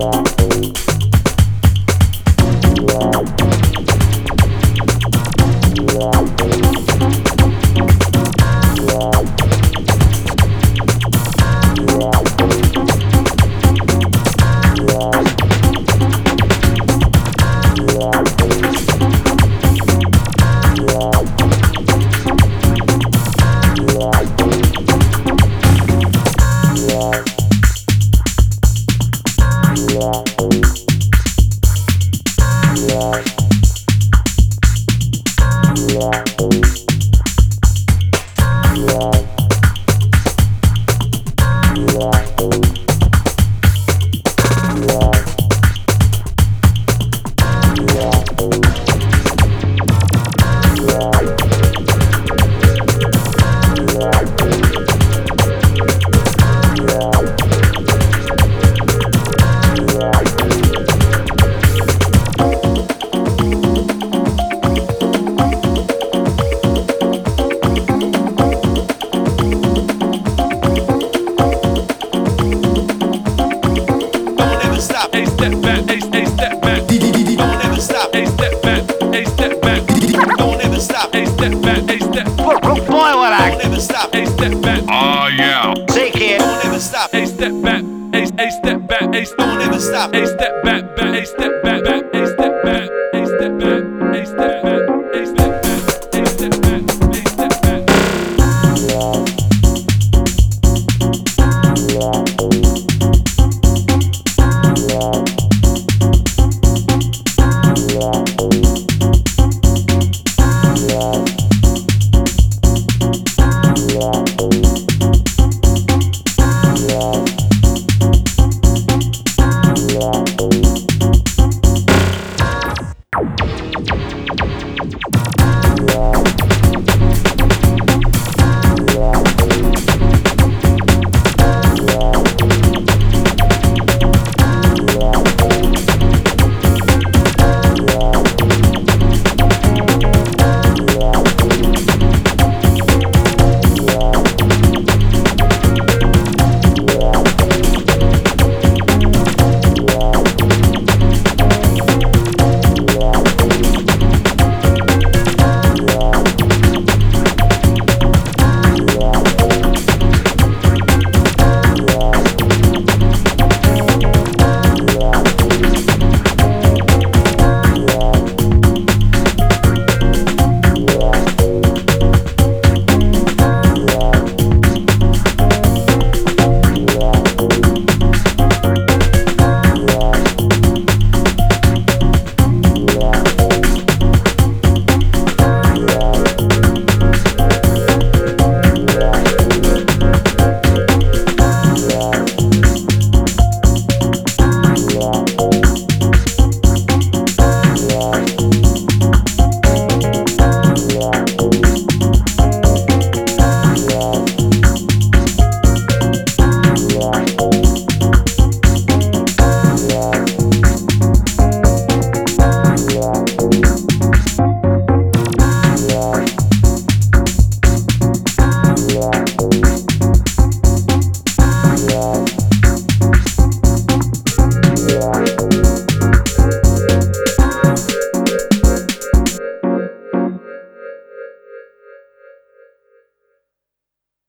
Don't step back. A, a step back. A ever stop. A step back. Back. A step back. Back, a step back. A step back. A step back. A step back.